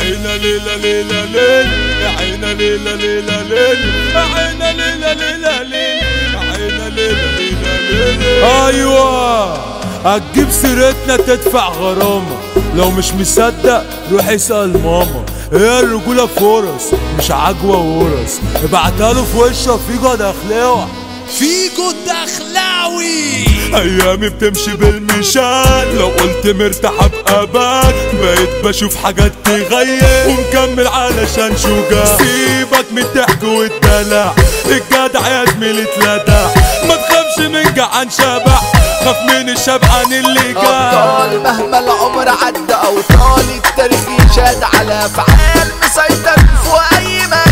عينا ليلة ليلة ليل عينا ليلة ليلة ليل عينا ليلة ليلة ليل عينا ليلة ليلة ليل. أيوه هتجيب سيرتنا تدفع غرامة لو مش مصدق روح اسأل ماما. هي الرجولة فرص مش عجوة ورص ابعتها له في وشه فيجو دخلاوة فيجو دخلاوي ايامي بتمشي بالمشان لو قلت مرتاح ابقى باك بقيت بشوف حاجات تغير. ومكمل علشان شجاع سيبك من الضحك والدلع. الجدع يا زميلي اتلدع. ما تخافش من جعان شبع. خاف من الشبعان اللي جاع أبطال مهما العمر عدى أوطال التاريخ يشهد على أفعال مسيطر. في أي مجال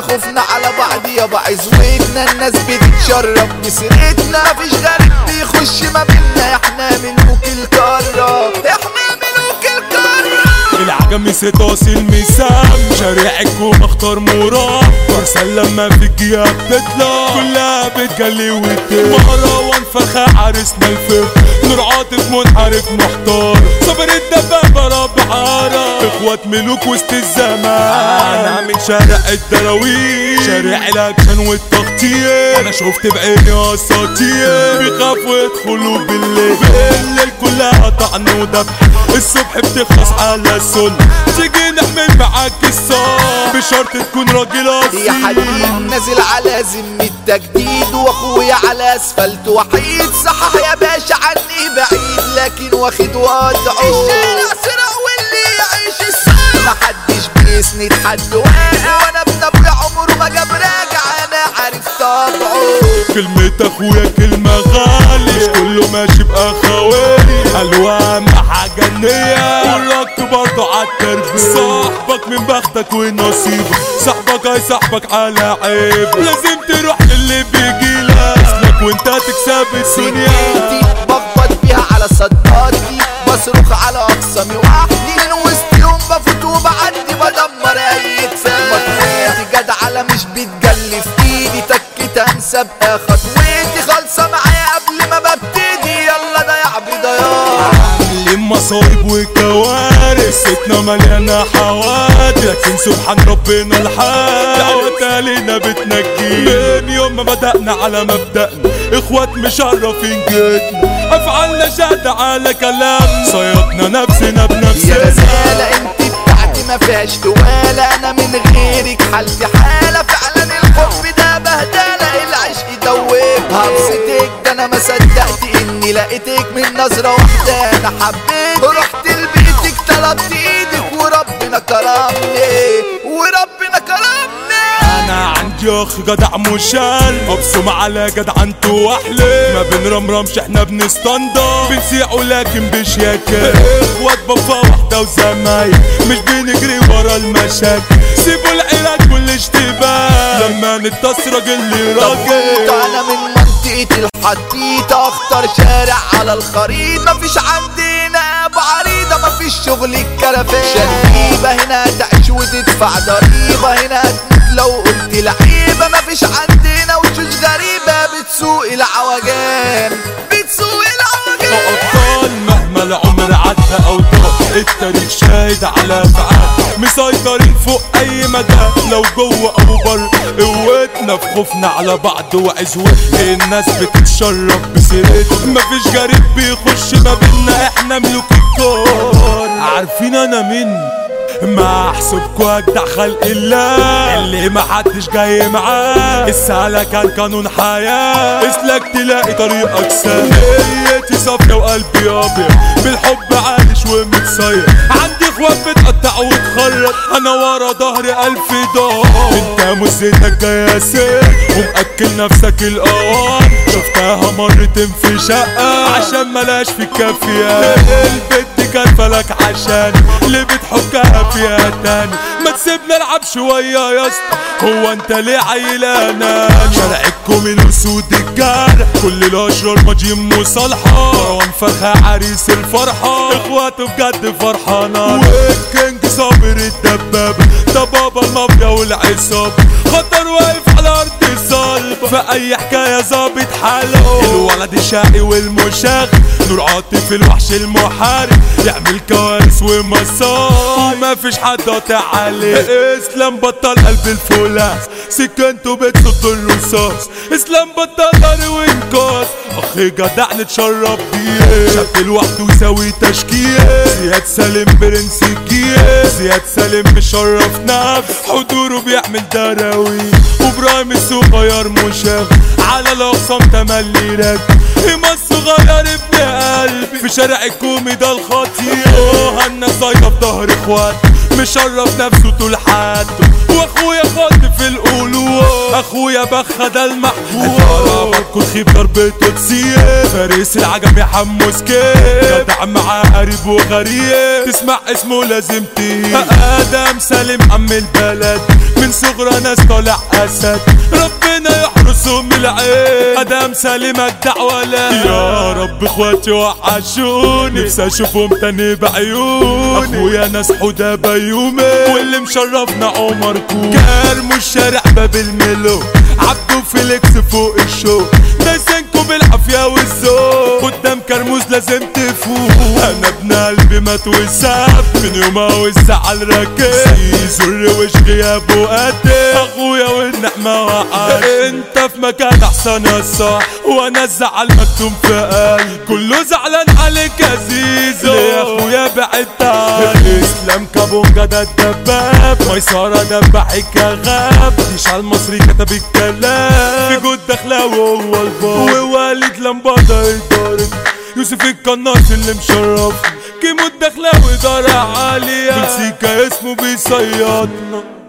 خوفنا على بعض يابا عزوتنا الناس بتتشرب بسيرتنا مفيش غريب بيخش ما بينا إحنا ملوك القارة إحنا ملوك القارة العجم ستاصي المسام. شارعك ومختار مراد فرسان لما في الجياب بتطلع كلها بتجلي وتطير مروان فخا عرسنا الفخ نور عاطف منحرف محتار. صبر عارة أخوات ملوك وسط الزمان. أنا من شارع الدراويش شارع الاكشن والتغطية. أنا شفت بعيني أساطير. بيخافوا يدخلوا بالليل. بالليل كلها طعن وذبح الصبح بتخلص على السل تيجي نعمل معاك الصوم بشرط تكون راجل يا أصيل. حبيب نازل على ذمة تجديد. واخويا على أسفلت. وحيد صحح يا باشا عني بعيد. لكن واخد وضعه. محدش بيسند حد. واقع وأنا ابويا عمره ما جاب راجع. أنا عارف طبعه كلمة أخويا كلمة غالي. مش كله ماشي باخوالي ألوان حاجة النية والرك برضه عالتربية صاحبك من بختك ونصيبك صاحبك هيصاحبك على عيب. لازم تروح للي بيجيلك اسلك وأنت تكسب الدنيا. بخبط بيها على صدارتي بصرخ على اقسامي وحدي بفوت وبعدي بدمر اي كفايه مطويتي جدعة مش بتجلي في إيدي تكت انسى بقى خطوتي خالصة معايا قبل ما ببتدي. يلا ده يا عبي ضياع عاملين مصايب وكوارث. ستنا مليانة حوادث. لكن سبحان ربنا الحال. دعوة علينا بتنجي من يوم ما بدأنا على مبدأنا. إخوات مشرفين جيتنا. أفعالنا شهد على كلام صيدنا نفسنا بنفسنا. ما فيهاش أنا من غيرك حالتي حالة. فعلا الحب ده بهدلة. العشق دوب همستك ده أنا ما صدقت إني لقيتك من نظرة واحدة. أنا حبيت رحت لبيتك طلبت إيدك وربنا كرمني. وربنا أنا عندي اخ جدع مشال ابصم على جدع أنتو واحلى ما بنرمرمش إحنا بنستنضف بنسيع ولكن بشياكة. اخوات بابا واحدة وزمايل. مش بنجري ورا المشاكل. سيبوا العراق والاشتباه لما نتص راجل لراجل أنا من منطقة الحديدة اختار شارع على الخريطة. مفيش عندنا ابو عريضة مفيش شغل الكرفان شريبة هنا تعيش وتدفع ضريبة هنا لو قلت لعيبة مفيش عندنا وشوش غريبة بتسوق العوجان. بتسوق العوجان. أبطال مهما العمر عدى أو طال التاريخ شاهد على فعال مسيطرين فوق أي مدى لو جوه أو بر قوتنا في خوفنا على بعض وعزوتنا الناس بتتشرف بسيرتنا مفيش غريب بيخش ما بينا إحنا ملوك الكون. عارفين أنا مين؟ ما احسبكوا اجدع خلق الله اللي ما حدش جاي معاه. السهلة كان قانون حياة. إسلك تلاقي طريقك سهل نيتي صافية وقلبي أبيض. بالحب عايش ومتصير عندي اخوات بتقطع وتخرط. أنا ورا ظهري ألف دار أنت مزتك جاية سير ومأكل نفسك القوار شفتها مرتين في شقة. عشان ملاش في البت كان فلك عشان اللي بتحكها فيها تاني ما تسيبنا العب شوية يا اسطى هو أنت ليه عيلانا من أسود الجار كل الأشرار ماجيين مصالحة مروان فخا عريس الفرحة. اخواته بجد فرحانة. والكينج صابر الدبابة ده بابا المافيا والعصابة خطر واقف على أرض الصلبة في أي حكاية ظابط حالة. الولد الشقي والمشاغ نور عاطف الوحش المحارب يعمل كوارث ومصايب. وما فيش حد قاطع عليه إسلام بطل قلب الفولاس سكنته بتصد الرصاص. إسلام بطل ضري وإنقاذ. أخي جدع نتشرب بيه شاب لوحده يساوي تشكيل زياد سالم برنس الجيه زياد سالم مشرف نفس. حضوره بيعمل دراوي وابراهيم الصغير مشاغ على الاقسام تملي راكب ايما الصغير ابن قلبي في شارع الكومي ده الخطير هنا صايده في ظهر اخوات مشرف نفسه طول حياته. واخويا خد في القلوب. أخويا بخ ده المحبوب كل خيب ضربته تسيب فارس العجم يا حموس كيف جدع معاه قريب وغريب. تسمع اسمه لازم تهيب آدم سالم عم البلد. من صغرى ناس طالع أسد. ربنا يحرسهم من العين. آدم سالم اجدع ولد يا رب إخواتي وحشوني نفسي أشوفهم تاني بعيوني. أخويا ناس حدا بيومي. واللي مشرفنا عمر كون كرمو الشارع باب الملو. عبدو فيليكس فوق الشو. دايسينكو بالعافية والذوق. قدام كرموز لازم تفوق. أنا ابن قلبي مات وساب من يومها والزعل راكب زر وش غيابه قاتل أخويا والنعمة وقعت. أنت في مكان أحسن صاح وأنا الزعل مكتوم في قلبي كله زعلان عليك يا زيزو. ليه يا أخويا بعدت عني اسلام كابونجا ده الدباب. ميسرة دبحك يا غاب ديشال المصري كتب الكلام. في جود دخلاوي هو الباب ووالد لمبادة يضارب يوسف القناص اللي مشرف. كيمو الدخلاوي دار عالية. بالسيكا اسمه بيصيدنا